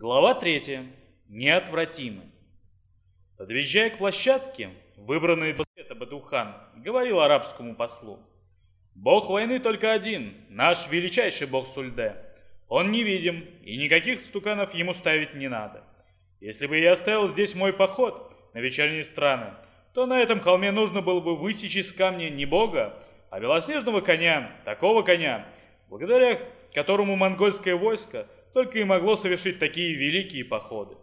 Глава 3. Неотвратимы. Подъезжая к площадке, выбранной для света Батухан говорил арабскому послу. «Бог войны только один, наш величайший бог Сульде. Он невидим, и никаких стуканов ему ставить не надо. Если бы я оставил здесь мой поход на вечерние страны, то на этом холме нужно было бы высечь из камня не бога, а белоснежного коня, такого коня, благодаря которому монгольское войско только и могло совершить такие великие походы.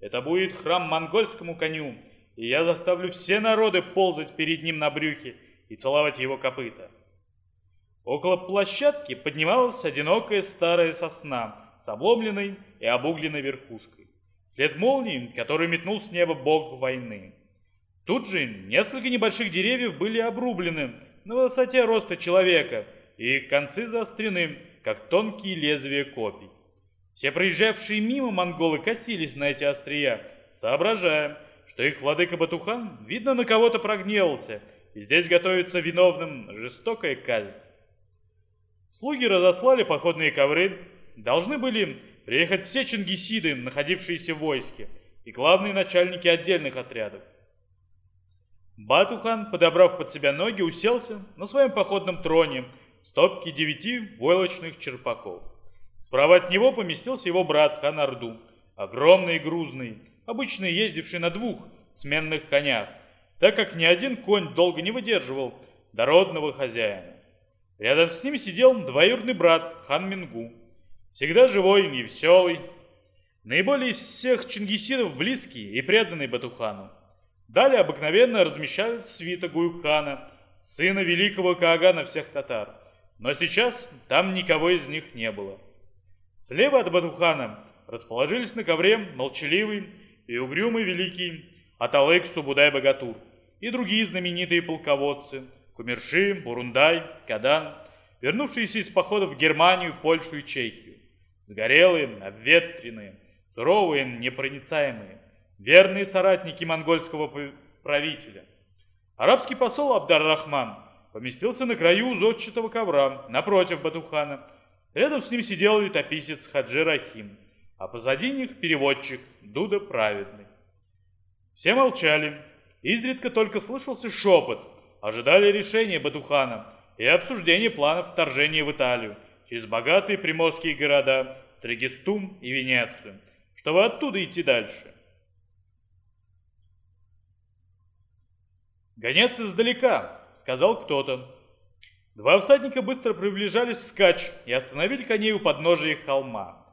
Это будет храм монгольскому коню, и я заставлю все народы ползать перед ним на брюхе и целовать его копыта. Около площадки поднималась одинокая старая сосна с обломленной и обугленной верхушкой. След молнии, который метнул с неба бог войны. Тут же несколько небольших деревьев были обрублены на высоте роста человека, и их концы заострены, как тонкие лезвия копий. Все проезжавшие мимо монголы косились на эти острия, соображая, что их владыка Батухан, видно, на кого-то прогневался, и здесь готовится виновным жестокая казнь. Слуги разослали походные ковры, должны были приехать все чингисиды, находившиеся в войске, и главные начальники отдельных отрядов. Батухан, подобрав под себя ноги, уселся на своем походном троне стопки девяти войлочных черпаков. Справа от него поместился его брат хан Орду, огромный и грузный, обычно ездивший на двух сменных конях, так как ни один конь долго не выдерживал дородного хозяина. Рядом с ним сидел двоюродный брат хан Мингу, всегда живой и веселый, наиболее из всех чингисидов близкий и преданный Батухану. Далее обыкновенно размещались свита Гуюхана, сына великого Каагана всех татар. Но сейчас там никого из них не было. Слева от Батухана расположились на ковре молчаливый и угрюмый великий Аталык Субудай-Богатур и другие знаменитые полководцы Кумерши, Бурундай, Кадан, вернувшиеся из похода в Германию, Польшу и Чехию. Сгорелые, обветренные, суровые, непроницаемые – верные соратники монгольского правителя. Арабский посол Абдар-Рахман поместился на краю зодчатого ковра, напротив Батухана. Рядом с ним сидел летописец Хаджи Рахим, а позади них переводчик Дуда Праведный. Все молчали. Изредка только слышался шепот. Ожидали решения Батухана и обсуждения планов вторжения в Италию через богатые приморские города Трегестум и Венецию, чтобы оттуда идти дальше. «Гонец издалека», — сказал кто-то. Два всадника быстро приближались вскачь и остановили коней у подножия холма.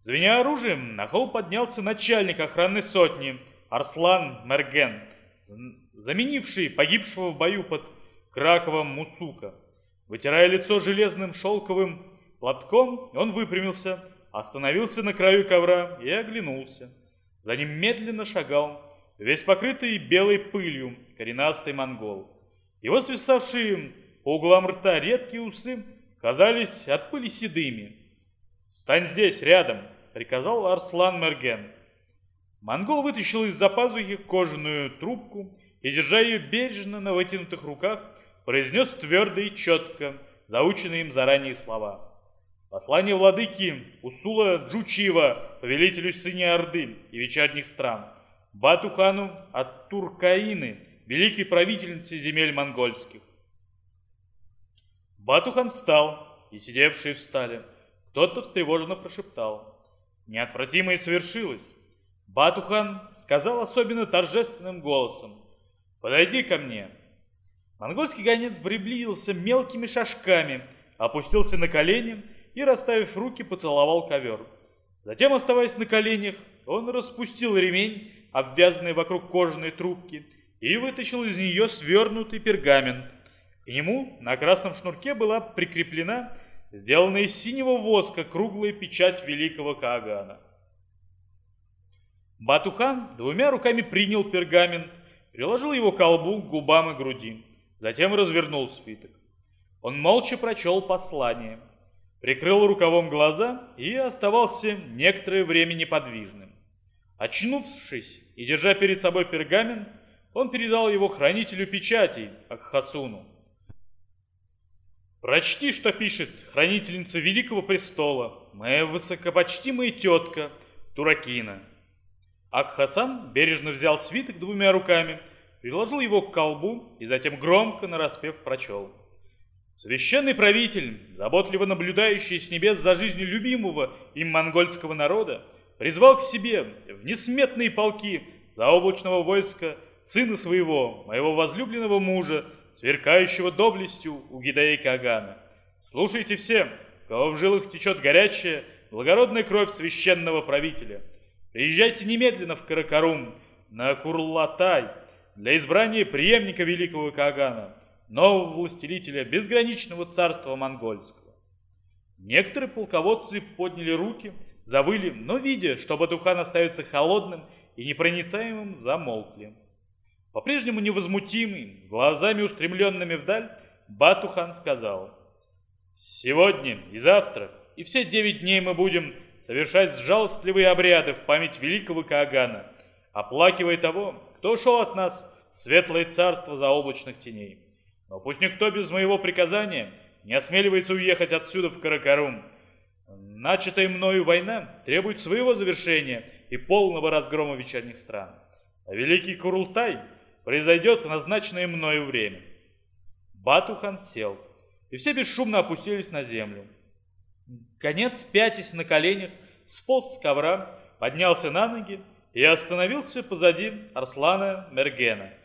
Звеня оружием, на холм поднялся начальник охранной сотни Арслан Мерген, заменивший погибшего в бою под Краковом Мусука. Вытирая лицо железным шелковым платком, он выпрямился, остановился на краю ковра и оглянулся. За ним медленно шагал весь покрытый белой пылью, коренастый монгол. Его свисавшие по углам рта редкие усы казались от пыли седыми. «Встань здесь, рядом!» — приказал Арслан Мерген. Монгол вытащил из-за пазухи кожаную трубку и, держа ее бережно на вытянутых руках, произнес твердо и четко заученные им заранее слова. Послание владыки Усула Джучива, повелителю сыне Орды и вечерних стран — Батухану от Туркаины, великой правительницы земель монгольских. Батухан встал, и сидевшие встали. Кто-то встревоженно прошептал. Неотвратимое свершилось. Батухан сказал особенно торжественным голосом. «Подойди ко мне». Монгольский гонец приблизился мелкими шажками, опустился на колени и, расставив руки, поцеловал ковер. Затем, оставаясь на коленях, он распустил ремень обвязанный вокруг кожаной трубки, и вытащил из нее свернутый пергамент. К нему на красном шнурке была прикреплена сделанная из синего воска круглая печать великого Каагана. Батухан двумя руками принял пергамент, приложил его к колбу, губам и груди, затем развернул свиток. Он молча прочел послание, прикрыл рукавом глаза и оставался некоторое время неподвижным. Очнувшись и держа перед собой пергамент, он передал его хранителю печатей, Акхасуну. «Прочти, что пишет хранительница Великого Престола, моя высокопочтимая тетка, Туракина. Ак-Хасан бережно взял свиток двумя руками, приложил его к колбу и затем громко нараспев прочел. Священный правитель, заботливо наблюдающий с небес за жизнью любимого им монгольского народа, призвал к себе в несметные полки заоблачного войска сына своего, моего возлюбленного мужа, сверкающего доблестью у Гидаи Кагана. Слушайте все, кого в жилах течет горячая, благородная кровь священного правителя. Приезжайте немедленно в Каракарум, на Курлатай, для избрания преемника великого Кагана – нового властелителя безграничного царства монгольского. Некоторые полководцы подняли руки, завыли, но, видя, что Батухан остается холодным и непроницаемым, замолкли. По-прежнему невозмутимый, глазами устремленными вдаль, Батухан сказал, «Сегодня и завтра, и все девять дней мы будем совершать жалостливые обряды в память великого Каагана, оплакивая того, кто ушел от нас в светлое царство заоблачных теней. Но пусть никто без моего приказания не осмеливается уехать отсюда в Каракарум. Начатая мною война требует своего завершения и полного разгрома вечерних стран. А великий Курултай произойдет в назначенное мною время. Батухан сел, и все бесшумно опустились на землю. Конец, пятясь на коленях, сполз с ковра, поднялся на ноги и остановился позади Арслана Мергена –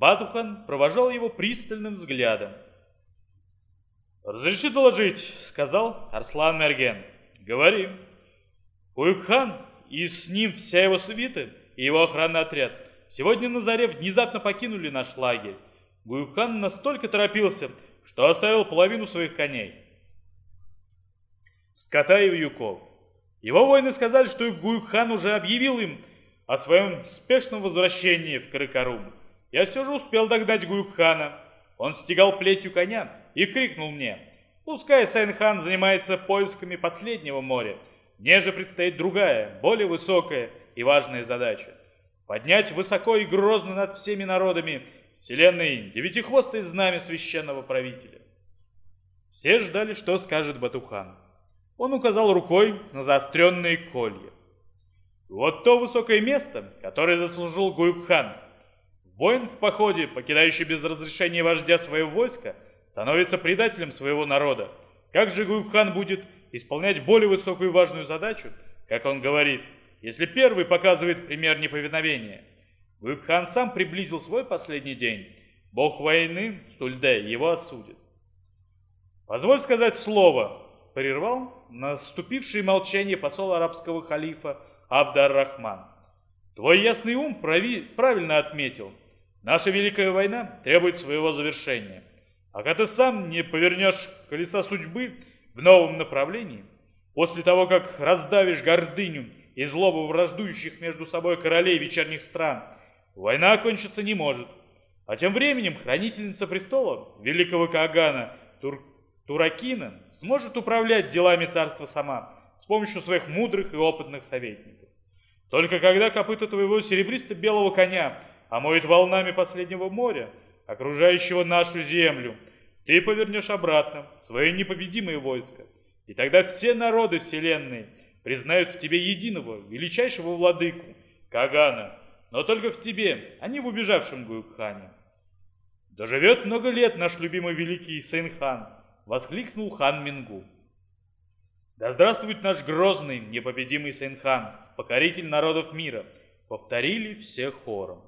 Батухан провожал его пристальным взглядом. «Разреши доложить», — сказал Арслан Мерген. «Говори». Куюкхан и с ним вся его свита и его охранный отряд сегодня на заре внезапно покинули наш лагерь. Гуюкхан настолько торопился, что оставил половину своих коней. Скота и вьюков. Его воины сказали, что Гуюкхан уже объявил им о своем спешном возвращении в Каракарум. Я все же успел догнать Гуюкхана. Он стегал плетью коня и крикнул мне, пускай Сайнхан занимается поисками последнего моря. Мне же предстоит другая, более высокая и важная задача. Поднять высоко и грозно над всеми народами вселенной девятихвостое знамя священного правителя. Все ждали, что скажет Батухан. Он указал рукой на заостренные колья. Вот то высокое место, которое заслужил Гуюкхан – Воин в походе, покидающий без разрешения вождя свое войско, становится предателем своего народа. Как же Гуйхан будет исполнять более высокую и важную задачу, как он говорит, если первый показывает пример неповиновения? Гуйхан сам приблизил свой последний день. Бог войны, Сульде, его осудит. «Позволь сказать слово», — прервал наступившее молчание посол арабского халифа Абдар-Рахман. «Твой ясный ум прави... правильно отметил, Наша Великая война требует своего завершения. Пока ты сам не повернешь колеса судьбы в новом направлении, после того, как раздавишь гордыню и злобу враждующих между собой королей вечерних стран, война окончиться не может. А тем временем хранительница престола, великого Каагана Тур Туракина, сможет управлять делами царства сама с помощью своих мудрых и опытных советников. Только когда копыта твоего серебристо-белого коня омоет волнами последнего моря, окружающего нашу землю, ты повернешь обратно свое непобедимое войско, и тогда все народы вселенной признают в тебе единого, величайшего владыку, Кагана, но только в тебе, а не в убежавшем Гуюкхане. «Доживет много лет наш любимый великий Сейнхан!» — воскликнул хан Мингу. «Да здравствует наш грозный, непобедимый Сейнхан, покоритель народов мира!» — повторили все хором.